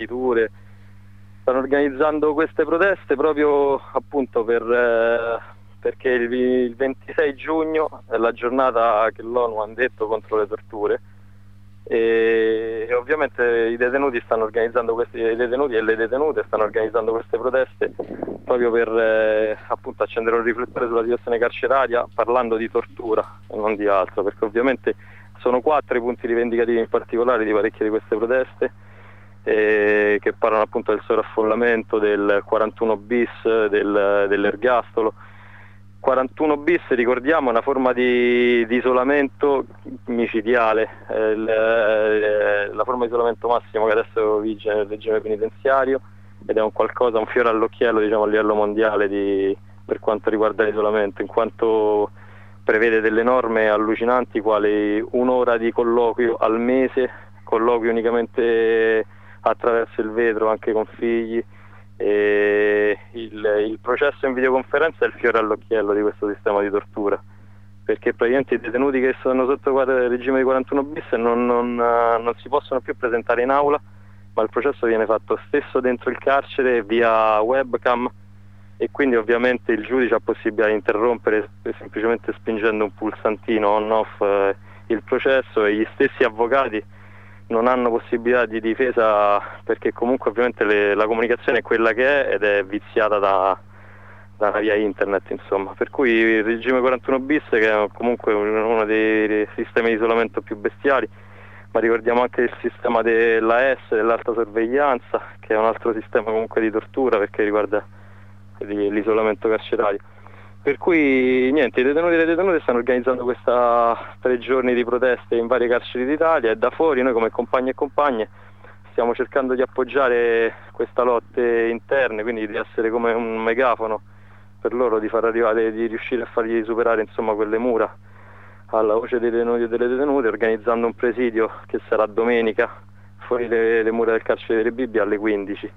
partiture. Stanno organizzando queste proteste proprio appunto per, eh, perché il, il 26 giugno è la giornata che l'ONU ha detto contro le torture e, ovviamente i detenuti questi, i detenuti e le detenute stanno organizzando queste proteste proprio per eh, appunto accendere un riflettore sulla situazione carceraria parlando di tortura e non di altro, perché ovviamente sono quattro i punti rivendicativi in particolare di parecchie di queste proteste eh, che parlano appunto del sovraffollamento, del 41 bis, del, dell'ergastolo. 41 bis, ricordiamo, è una forma di, di isolamento micidiale, eh, eh, la forma di isolamento massimo che adesso vige nel regime penitenziario ed è un qualcosa, un fiore all'occhiello diciamo, a livello mondiale di, per quanto riguarda l'isolamento, in quanto prevede delle norme allucinanti quali un'ora di colloquio al mese, colloqui unicamente attraverso il vetro anche con figli, e il, il, processo in videoconferenza è il fiore all'occhiello di questo sistema di tortura perché praticamente i detenuti che sono sotto il regime di 41 bis non, non, non, si possono più presentare in aula ma il processo viene fatto stesso dentro il carcere via webcam e quindi ovviamente il giudice ha possibilità di interrompere semplicemente spingendo un pulsantino on off eh, il processo e gli stessi avvocati non hanno possibilità di difesa perché comunque ovviamente le, la comunicazione è quella che è ed è viziata da, da una via internet insomma. Per cui il regime 41 bis che è comunque uno dei sistemi di isolamento più bestiali, ma ricordiamo anche il sistema dell'AS, dell'alta sorveglianza, che è un altro sistema comunque di tortura perché riguarda l'isolamento carcerario. Per cui niente, i detenuti e le detenute stanno organizzando questa tre giorni di proteste in varie carceri d'Italia e da fuori noi come compagni e compagne stiamo cercando di appoggiare questa lotte interne, quindi di essere come un megafono per loro, di far arrivare, di riuscire a fargli superare insomma, quelle mura. Alla voce dei detenuti e delle detenute, organizzando un presidio che sarà domenica fuori le, le mura del carcere delle Bibbie alle 15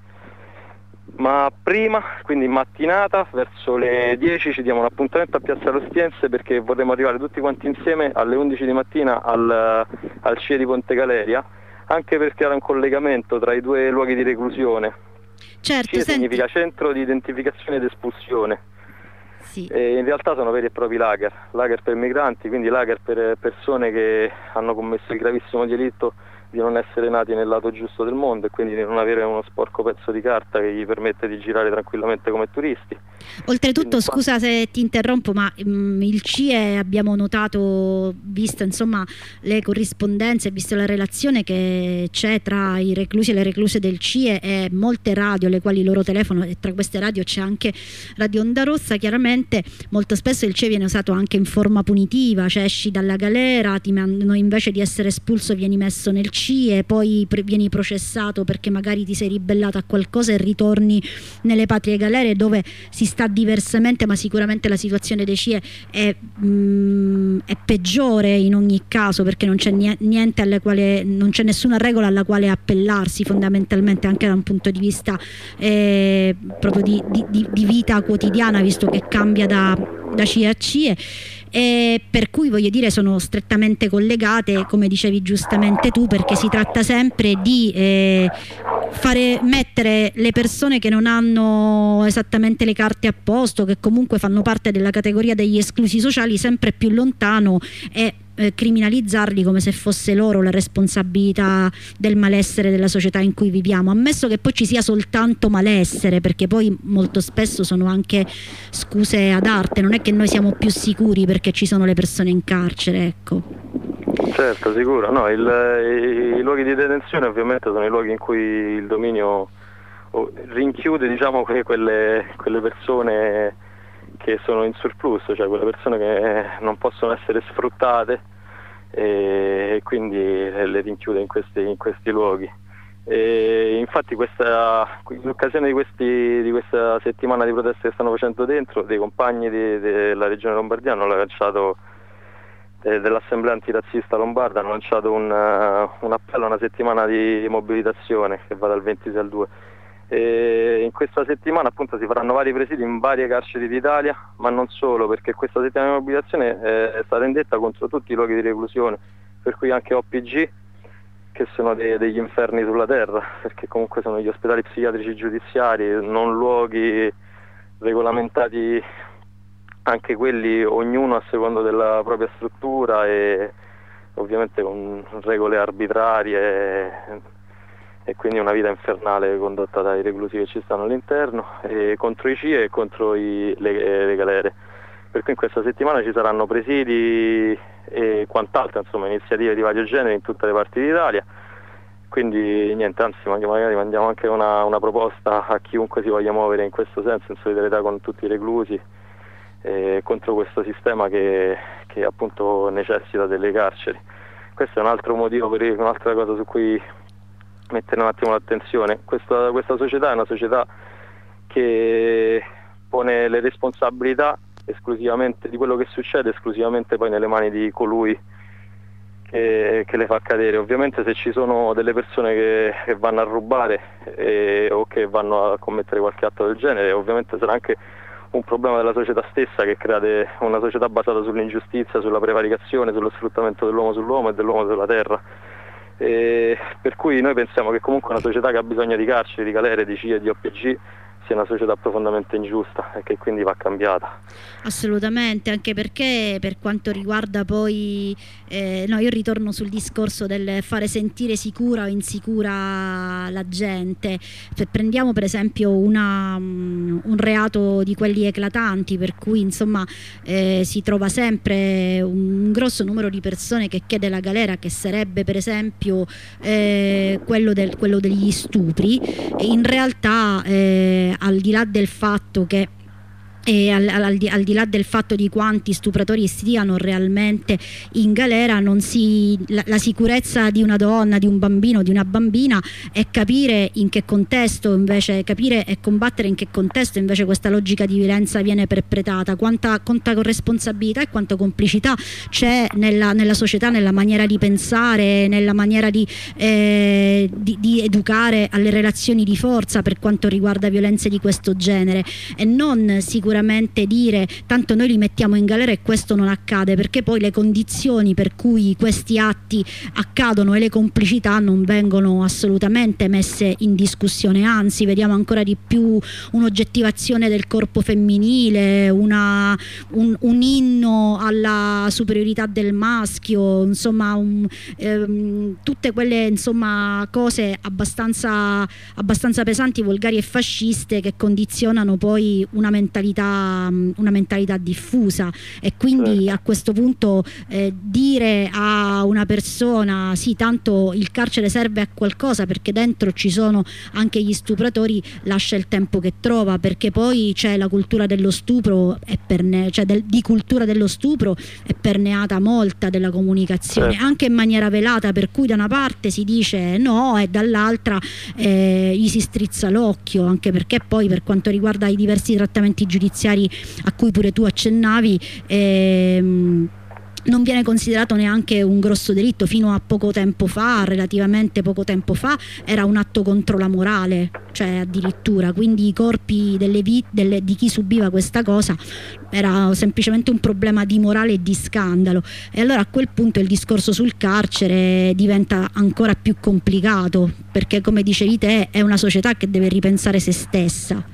ma prima, quindi mattinata, verso le 10 ci diamo un appuntamento a Piazza Rostiense perché vorremmo arrivare tutti quanti insieme alle 11 di mattina al, al CIE di Ponte Galeria, anche per creare un collegamento tra i due luoghi di reclusione. Certo, CIE significa Centro di Identificazione ed Espulsione. Sì. E in realtà sono veri e propri lager, lager per migranti, quindi lager per persone che hanno commesso il gravissimo delitto di non essere nati nel lato giusto del mondo e quindi di non avere uno sporco pezzo di carta che gli permette di girare tranquillamente come turisti. Oltretutto, quindi, scusa se ti interrompo, ma mh, mm, il CIE abbiamo notato, visto insomma le corrispondenze, visto la relazione che c'è tra i reclusi e le recluse del CIE e molte radio alle quali loro telefono e tra queste radio c'è anche Radio Onda Rossa, chiaramente molto spesso il CIE viene usato anche in forma punitiva, cioè esci dalla galera, ti mandano, invece di essere espulso vieni messo nel CIE CIE, poi vieni processato perché magari ti sei ribellato a qualcosa e ritorni nelle patrie galere dove si sta diversamente, ma sicuramente la situazione dei CIE è, mm, è peggiore in ogni caso perché non c'è niente alle quale, non c'è nessuna regola alla quale appellarsi fondamentalmente anche da un punto di vista eh, proprio di, di, di, vita quotidiana visto che cambia da, da CIE a CIE e per cui voglio dire sono strettamente collegate come dicevi giustamente tu perché si tratta sempre di eh, fare, mettere le persone che non hanno esattamente le carte a posto che comunque fanno parte della categoria degli esclusi sociali sempre più lontano e eh, criminalizzarli come se fosse loro la responsabilità del malessere della società in cui viviamo, ammesso che poi ci sia soltanto malessere, perché poi molto spesso sono anche scuse ad arte, non è che noi siamo più sicuri perché ci sono le persone in carcere, ecco. Certo, sicuro, no, il, i, i, luoghi di detenzione ovviamente sono i luoghi in cui il dominio rinchiude diciamo, quelle, quelle persone che sono in surplus, cioè quelle persone che non possono essere sfruttate e quindi le rinchiude in questi, in questi luoghi. E infatti questa, in occasione di, di, questa settimana di proteste che stanno facendo dentro, dei compagni di, della regione Lombardia hanno lanciato dell'assemblea antirazzista lombarda hanno lanciato un, un appello a una settimana di mobilitazione che va dal 26 al 2 e in questa settimana appunto si faranno vari presidi in varie carceri d'Italia, ma non solo, perché questa settimana di mobilitazione è stata indetta contro tutti i luoghi di reclusione, per cui anche OPG che sono de- degli inferni sulla terra, perché comunque sono gli ospedali psichiatrici giudiziari, non luoghi regolamentati anche quelli ognuno a seconda della propria struttura e ovviamente con regole arbitrarie e quindi una vita infernale condotta dai reclusi che ci stanno all'interno contro i CIE e contro i, le, le galere. Per cui in questa settimana ci saranno presidi e quant'altro, insomma iniziative di vario genere in tutte le parti d'Italia. Quindi niente, anzi magari mandiamo anche una, una, proposta a chiunque si voglia muovere in questo senso, in solidarietà con tutti i reclusi, eh, contro questo sistema che, che, appunto necessita delle carceri. Questo è un altro motivo, per un'altra cosa su cui mettere un attimo l'attenzione. Questa, questa società è una società che pone le responsabilità esclusivamente di quello che succede esclusivamente poi nelle mani di colui che, che le fa cadere. Ovviamente se ci sono delle persone che, che vanno a rubare eh, o che vanno a commettere qualche atto del genere, ovviamente sarà anche un problema della società stessa che crea una società basata sull'ingiustizia, sulla prevaricazione, sullo sfruttamento dell'uomo sull'uomo e dell'uomo sulla terra. E per cui noi pensiamo che comunque una società che ha bisogno di carceri, di galere, di CIE di OPG sia una società profondamente ingiusta e che quindi va cambiata. Assolutamente, anche perché per quanto riguarda poi, eh, no, io ritorno sul discorso del fare sentire sicura o insicura la gente. Se prendiamo per esempio una, um, un reato di quelli eclatanti, per cui insomma eh, si trova sempre un grosso numero di persone che chiede la galera, che sarebbe per esempio eh, quello, del, quello, degli stupri, in realtà eh, al di là del fatto che e al, al, di, al, di, là del fatto di quanti stupratori stiano realmente in galera si, la, la, sicurezza di una donna, di un bambino, di una bambina è capire in che contesto invece capire e combattere in che contesto invece questa logica di violenza viene perpetrata. Quanta, quanta corresponsabilità e quanta complicità c'è nella, nella, società nella maniera di pensare nella maniera di, eh, di, di educare alle relazioni di forza per quanto riguarda violenze di questo genere. E non sicuramente sicuramente dire tanto noi li mettiamo in galera e questo non accade perché poi le condizioni per cui questi atti accadono e le complicità non vengono assolutamente messe in discussione. Anzi vediamo ancora di più un'oggettivazione del corpo femminile una, un, un, inno alla superiorità del maschio insomma un, ehm, tutte quelle insomma, cose abbastanza, abbastanza pesanti volgari e fasciste che condizionano poi una mentalità mentalità, una mentalità diffusa e quindi certo. a questo punto eh, dire a una persona sì tanto il carcere serve a qualcosa perché dentro ci sono anche gli stupratori lascia il tempo che trova perché poi c'è la cultura dello stupro perne, cioè del, di cultura dello stupro è perneata molta della comunicazione certo. anche in maniera velata per cui da una parte si dice no e dall'altra eh, gli si strizza l'occhio anche perché poi per quanto riguarda i diversi trattamenti giudiziari giudiziari a cui pure tu accennavi ehm, non viene considerato neanche un grosso delitto. Fino a poco tempo fa, relativamente poco tempo fa, era un atto contro la morale, cioè addirittura, quindi i corpi delle delle, di chi subiva questa cosa era semplicemente un problema di morale e di scandalo. E allora a quel punto il discorso sul carcere diventa ancora più complicato perché come dicevi te è una società che deve ripensare se stessa.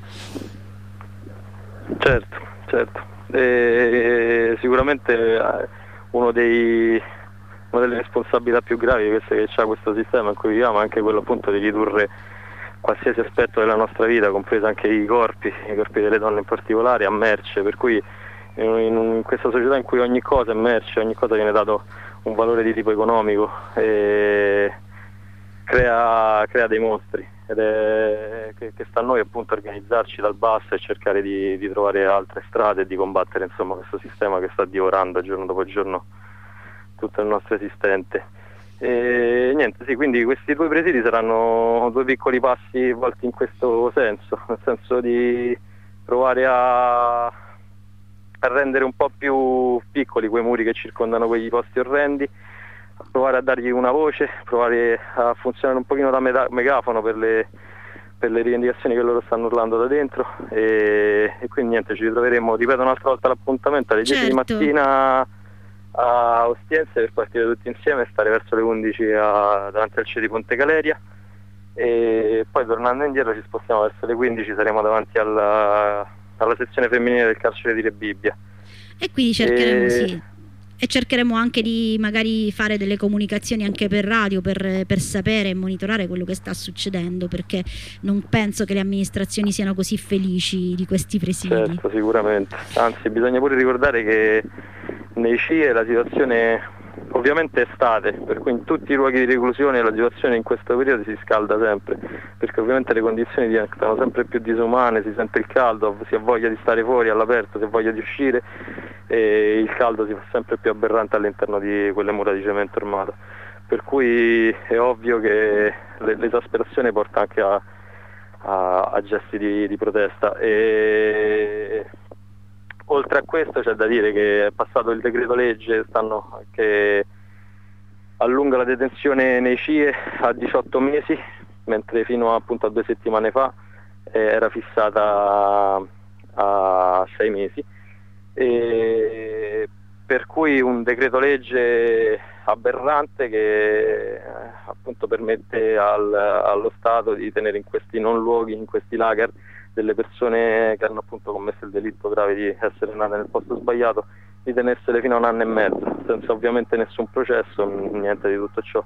Certo, certo. E sicuramente eh, uno dei, una delle responsabilità più gravi che ha questo sistema in cui viviamo è anche quello appunto di ridurre qualsiasi aspetto della nostra vita, compreso anche i corpi, i corpi delle donne in particolare, a merce, per cui in, in questa società in cui ogni cosa è merce, ogni cosa viene dato un valore di tipo economico e crea, crea dei mostri ed è che, che, sta a noi appunto organizzarci dal basso e cercare di, di trovare altre strade e di combattere insomma, questo sistema che sta divorando giorno dopo giorno tutto il nostro esistente. E niente, sì, quindi questi due presidi saranno due piccoli passi volti in questo senso, nel senso di provare a, a rendere un po' più piccoli quei muri che circondano quegli posti orrendi provare a dargli una voce, provare a funzionare un pochino da megafono per le, per le rivendicazioni che loro stanno urlando da dentro e, e, quindi niente, ci ritroveremo, ripeto un'altra volta l'appuntamento alle certo. 10 di mattina a Ostiense per partire tutti insieme e stare verso le 11 a, davanti al CIE di Ponte Galeria e poi tornando indietro ci spostiamo verso le 15 saremo davanti alla, alla sezione femminile del carcere di Rebibbia. E quindi cercheremo, e... sì e cercheremo anche di magari fare delle comunicazioni anche per radio per, per, sapere e monitorare quello che sta succedendo perché non penso che le amministrazioni siano così felici di questi presidi. Certo, sicuramente, anzi bisogna pure ricordare che nei CIE la situazione ovviamente è estate, per cui in tutti i luoghi di reclusione la situazione in questo periodo si scalda sempre, perché ovviamente le condizioni diventano sempre più disumane, si sente il caldo, si ha voglia di stare fuori all'aperto, si ha voglia di uscire e il caldo si fa sempre più aberrante all'interno di quelle mura di cemento armato. Per cui è ovvio che l'esasperazione porta anche a, a, a gesti di, di protesta. E oltre a questo c'è da dire che è passato il decreto legge stanno, che allunga la detenzione nei CIE a 18 mesi, mentre fino appunto a due settimane fa eh, era fissata a 6 mesi. Per cui un decreto legge aberrante che appunto permette al, allo Stato di tenere in questi non luoghi, in questi lager, delle persone che hanno appunto commesso il delitto grave di essere nate nel posto sbagliato, di tenersele fino a un anno e mezzo, senza ovviamente nessun processo, niente di tutto ciò.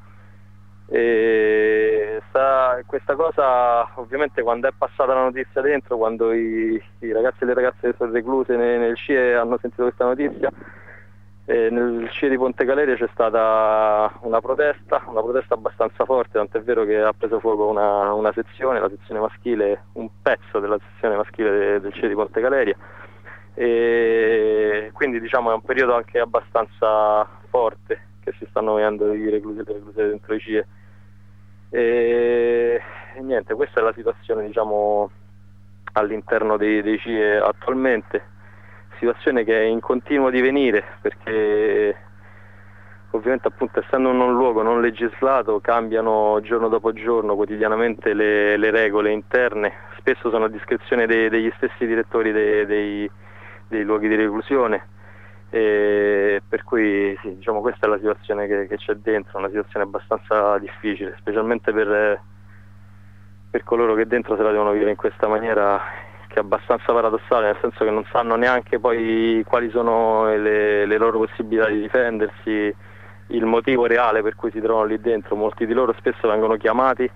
E sta, questa cosa ovviamente quando è passata la notizia dentro, quando i, i ragazzi e le ragazze sono recluse nel, nel CIE hanno sentito questa notizia, e nel CIE di Ponte Galeria c'è stata una protesta, una protesta abbastanza forte, tant'è vero che ha preso fuoco una, una, sezione, la sezione maschile, un pezzo della sezione maschile de, del CIE di Ponte Galeria. E quindi diciamo è un periodo anche abbastanza forte che si stanno vedendo i reclusi e le recluse dentro i CIE. E, e, niente, questa è la situazione diciamo, all'interno dei, dei CIE attualmente. Situazione che è in continuo divenire perché ovviamente appunto essendo un non luogo non legislato cambiano giorno dopo giorno quotidianamente le, le regole interne, spesso sono a discrezione dei, degli stessi direttori dei, dei, dei luoghi di reclusione e per cui sì, diciamo, questa è la situazione che, che, c'è dentro, una situazione abbastanza difficile, specialmente per, per coloro che dentro se la devono vivere in questa maniera che è abbastanza paradossale, nel senso che non sanno neanche poi quali sono le, le loro possibilità di difendersi, il motivo reale per cui si trovano lì dentro. Molti di loro spesso vengono chiamati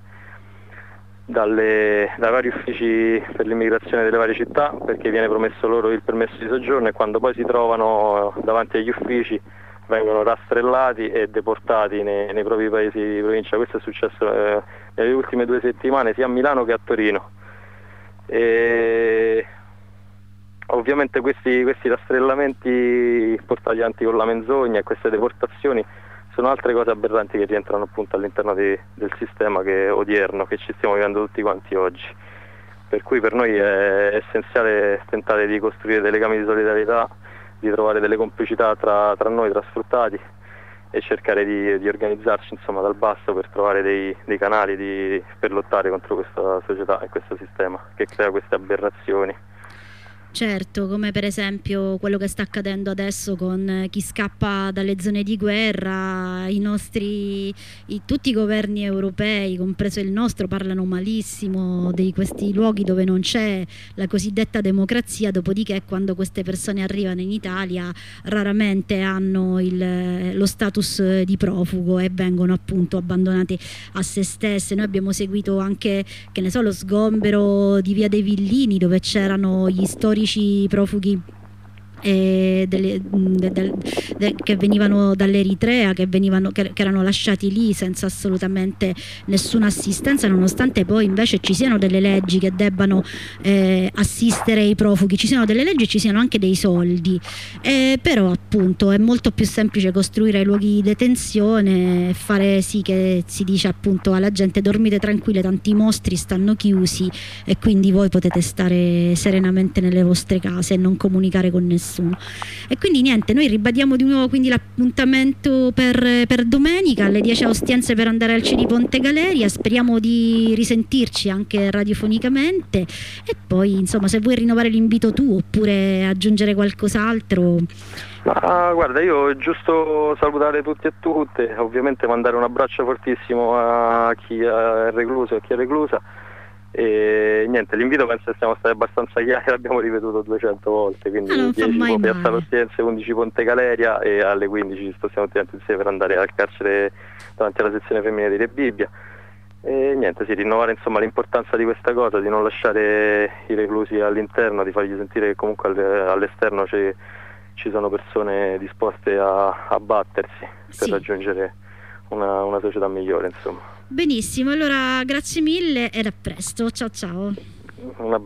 dalle, dai vari uffici per l'immigrazione delle varie città perché viene promesso loro il permesso di soggiorno e quando poi si trovano davanti agli uffici vengono rastrellati e deportati nei, nei propri paesi di provincia. Questo è successo eh, nelle ultime due settimane sia a Milano che a Torino. E ovviamente questi, questi rastrellamenti portati avanti con la menzogna e queste deportazioni sono altre cose aberranti che rientrano appunto all'interno del sistema che, odierno che ci stiamo vivendo tutti quanti oggi. Per cui per noi è essenziale tentare di costruire dei legami di solidarietà, di trovare delle complicità tra, tra noi, tra sfruttati e cercare di, di organizzarci insomma, dal basso per trovare dei, dei canali di, per lottare contro questa società e questo sistema che crea queste aberrazioni. Certo, come per esempio quello che sta accadendo adesso con chi scappa dalle zone di guerra, i nostri, i, tutti i governi europei, compreso il nostro, parlano malissimo di questi luoghi dove non c'è la cosiddetta democrazia, dopodiché quando queste persone arrivano in Italia raramente hanno il, lo status di profugo e vengono appunto abbandonati a se stesse. Noi abbiamo seguito anche, che ne so, lo sgombero di Via dei Villini dove c'erano gli storici storici profughi delle, de, de, de, che venivano dall'Eritrea, che, venivano, che, che, erano lasciati lì senza assolutamente nessuna assistenza, nonostante poi invece ci siano delle leggi che debbano eh, assistere i profughi, ci siano delle leggi e ci siano anche dei soldi, eh, però appunto è molto più semplice costruire luoghi di detenzione e fare sì che si dice appunto alla gente dormite tranquille, tanti mostri stanno chiusi e quindi voi potete stare serenamente nelle vostre case e non comunicare con nessuno nessuno. E quindi niente, noi ribadiamo di nuovo l'appuntamento per, per, domenica alle 10 a Ostiense per andare al C di Ponte Galeria, speriamo di risentirci anche radiofonicamente. E poi insomma se vuoi rinnovare l'invito tu oppure aggiungere qualcos'altro. Ma guarda, io è giusto salutare tutti e tutte, ovviamente mandare un abbraccio fortissimo a chi è recluso e a chi è reclusa e niente, l'invito penso che siamo stati abbastanza chiari, l'abbiamo ripetuto 200 volte, quindi Ah, non fa 10 mai Piazza. Lostiense, 11 Ponte Galeria e alle 15 ci spostiamo tutti insieme per andare al carcere davanti alla sezione femminile di Re Bibbia. E niente, sì, rinnovare insomma l'importanza di questa cosa, di non lasciare i reclusi all'interno, di fargli sentire che comunque alle- all'esterno ci, ci sono persone disposte a, a battersi per Sì. raggiungere una, una società migliore, insomma. Benissimo, allora grazie mille ed a presto. Ciao ciao. Un abbraccio.